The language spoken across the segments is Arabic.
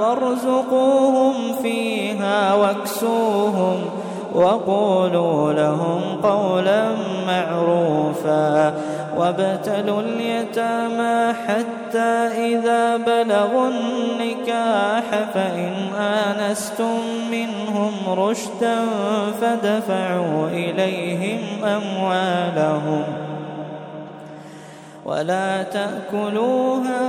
وارزقوهم فيها واكسوهم وقولوا لهم قولا معروفا وابتلوا اليتامى حتى إذا بلغوا النكاح فإن آنستم منهم رشدا فدفعوا إليهم أموالهم ولا تأكلوها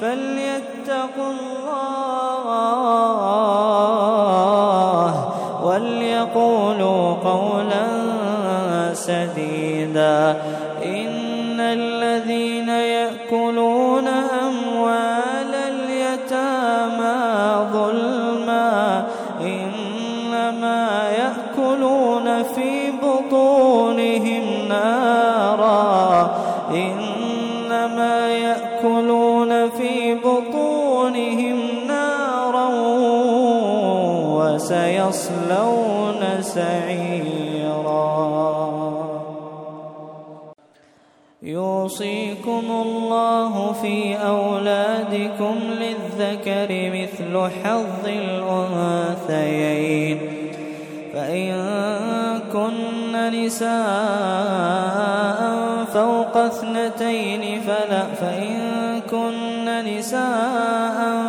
فليتقوا الله وليقولوا قولا سديدا في بطونهم نارا وسيصلون سعيرا. يوصيكم الله في أولادكم للذكر مثل حظ الأنثيين. فإن كن نساء فوق اثنتين فلا فإن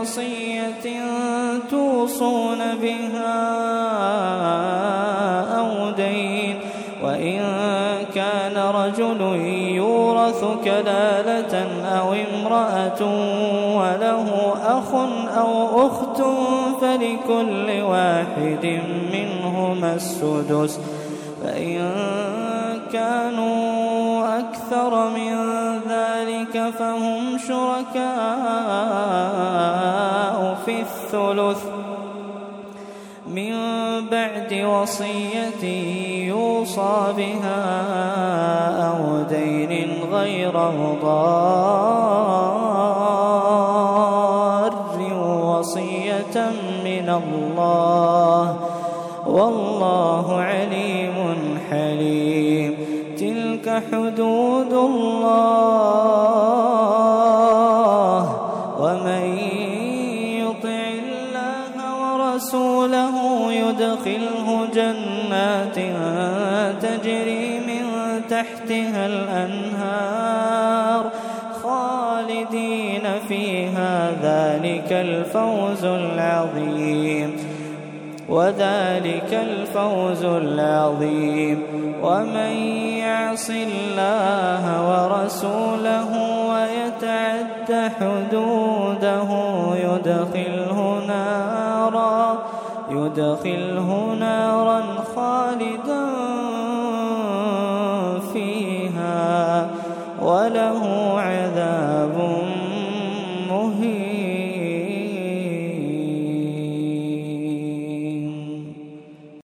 وصية توصون بها أو دين وإن كان رجل يورث كلالة أو امرأة وله أخ أو أخت فلكل واحد منهما السدس. فإن كانوا أكثر من ذلك فهم شركاء في الثلث. من بعد وصية يوصى بها أو دين غير ضار وصية من الله والله عليم حليم. تلك حدود الله. ومن يطع الله ورسوله يدخله جنات تجري من تحتها الأنهار خالدين فيها. ذلك الفوز العظيم. وذلك الفوز العظيم. ومن يعص الله ورسوله ويتعد حدوده يدخله نارا يدخله نارا خالدا